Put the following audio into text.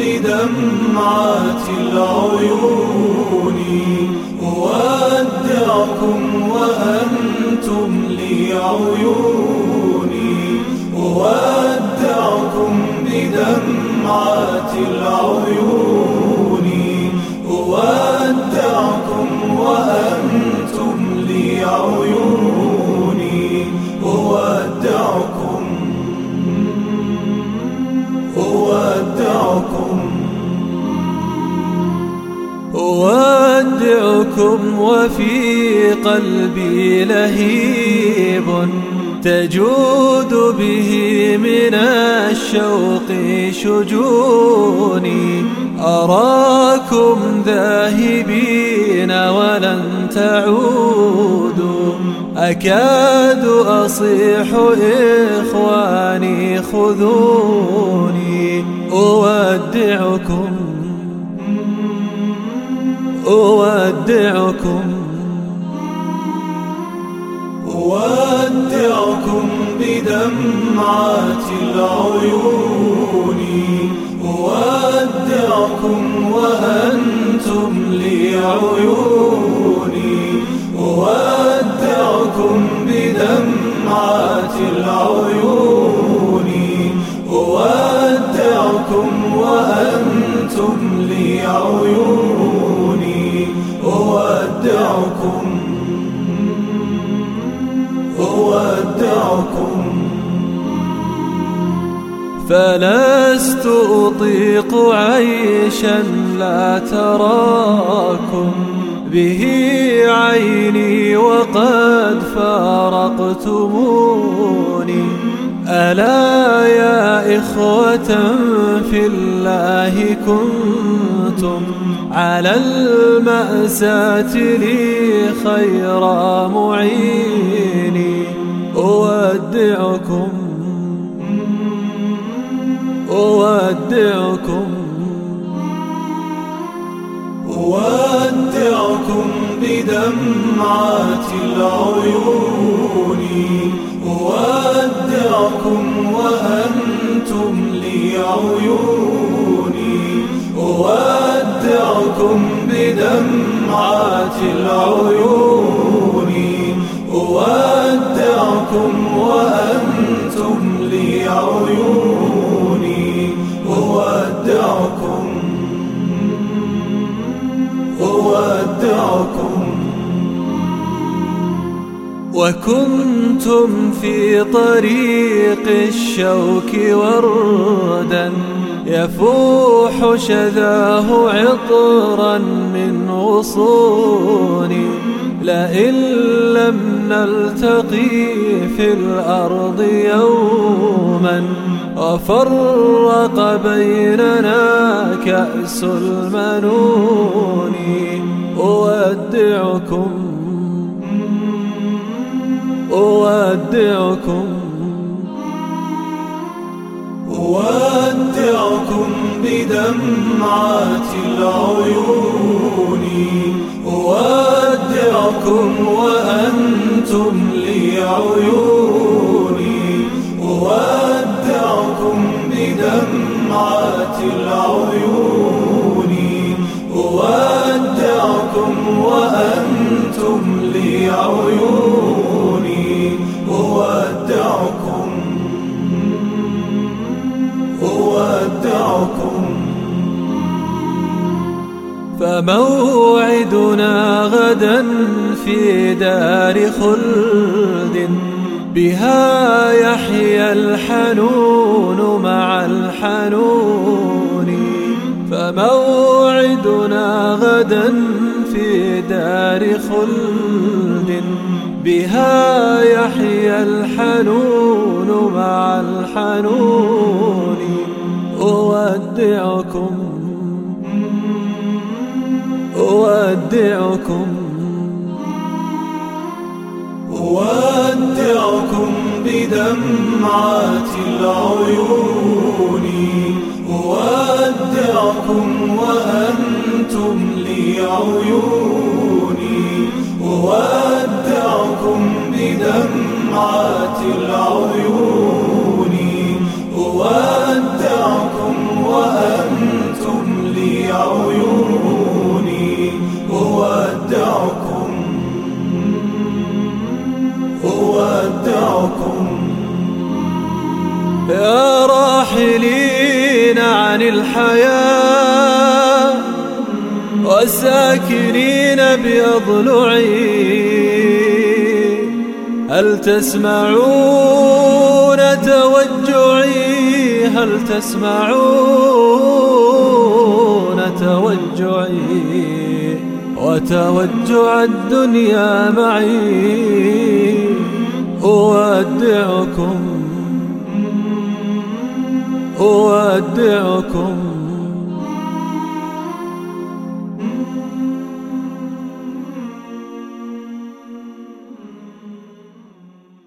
بدمعات العيون. أودعكم وأنتم لي عيوني أودعكم بدمعات العيون. أودعكم أودعكم وفي قلبي لهيب تجود به من الشوق شجوني. أراكم ذاهبين ولن تعودوا. أكاد أصيح إخواني خذوني. أودعكم أودعكم أودعكم بدمعات العيون. أودعكم وأنتم لي عيوني أودعكم فلست أطيق عيشا لا تراكم. به عيني وقد فارقتموني. ألا يا إخوة في الله كنتم؟ على المأساة لي خير معيني. أودعكم. أودعكم. أودعكم بدمعات العيون. أودعكم وأنتم لي عيوني أودعكم بدمعات العيون. أودعكم وأنتم لي عيوني أودعكم أودعكم. وكنتم في طريق الشوك وردا يفوح شذاه عطرا من غصوني لئن لم نلتقي في الأرض يوما وفرق بيننا كأس المنون. أودعكم أودعكم أودعكم بدمعات العيون. أودعكم وأنتم لي عيوني أودعكم بدمعات العيون أودعكم وأنتم لي عيوني أودعكم أودعكم. فموعدنا غدا في دار خلد بها يحيى الحنون مع الحنون. فموعدنا غدا في دار خلد بها يحيى الحنون مع الحنون. أودعكم أودعكم. بدمعات العيون أودعكم وأنتم يا راحلين عن الحياة وساكنين بأضلعي هل تسمعون توجعي؟ هل تسمعون توجعي؟ وتوجع الدنيا معي أودعكم أودعكم.